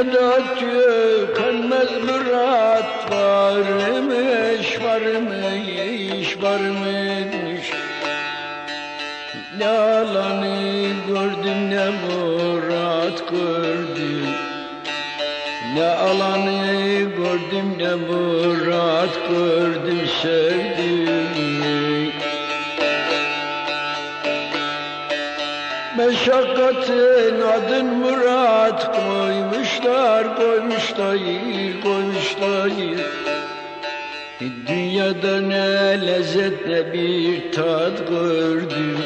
Dünyada tükenmez murat varmış, varmış, varmış. Ne alanı gördüm ne murat gördüm. Ne alanı gördüm ne murat gördüm sevdim. Meşakkatin adın murat koymuşlar, koymuşlar, koymuşlar. Dünyada ne lezzet ne bir tat gördüm.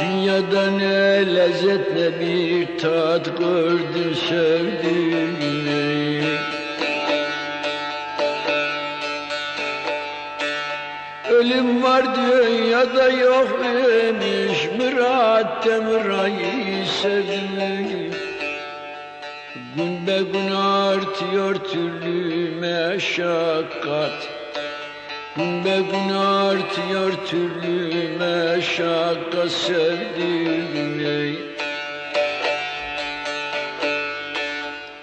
Dünyada ne lezzet ne bir tat gördüm sevdim. Ölüm var dünyada yok imiş. Murat Demiray'ı sevdim Gün be gün artıyor türlü meşakkat. Gün be gün artıyor türlü meşakkat. Sevdim ey.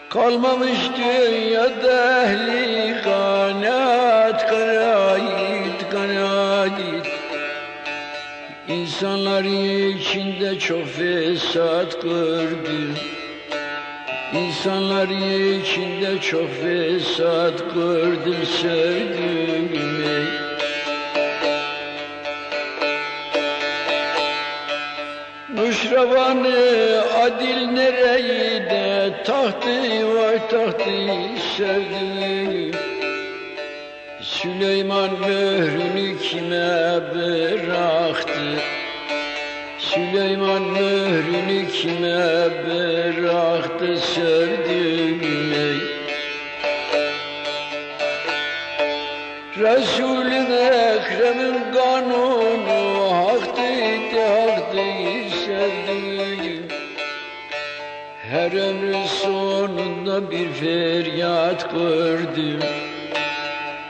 Kalmamış dünyada ehli kanaat kanaat kanaat İnsanlar içinde çok fesat gördüm İnsanlar içinde çok fesat gördüm sevdim ey Nuşravanı adil nereyde tahtı var tahtı sevdim Süleyman mührünü kime bıraktı? Süleyman mührünü kime bıraktı sevdim ey Resul-i Ekrem'in kanunu haktı haktı sevdim Her ömrün sonunda bir feryat gördüm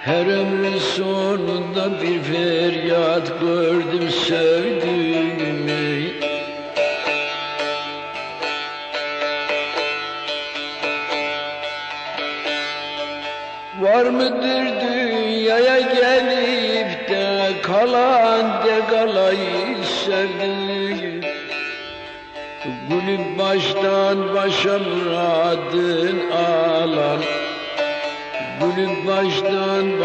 Her ömrün sonunda bir feryat gördüm sevdim ey Var mıdır dünyaya gelip de kalan de kalayı sevdim Gülüp baştan başa muradın alan Gülüp baştan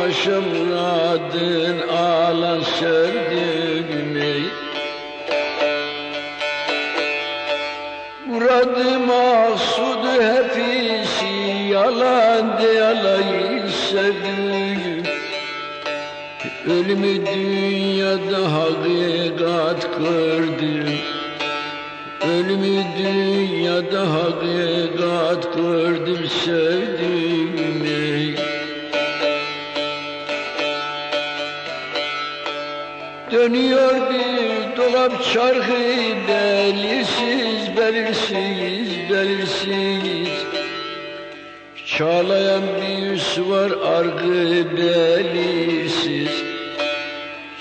alan sevdim ey Muradı maksudu hepsi yalan de yalayı sevdim Ölümü dünyada hakikat gördüm Ölümü dünyada hakikat gördüm sevdim Dönüyor bir dolap çarkı belirsiz belirsiz belirsiz. Çağlayan bir su var argı belirsiz.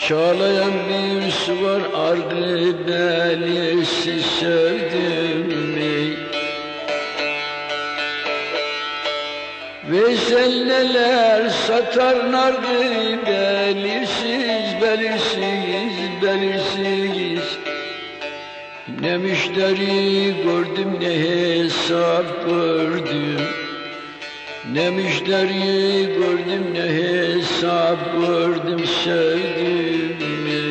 Çağlayan bir su var argı belirsiz sevdim ey Veysel neler satar nargı belirsiz belirsiz belirsiz Ne müşteri gördüm ne hesap gördüm. Ne müşteri gördüm ne hesap gördüm sevdim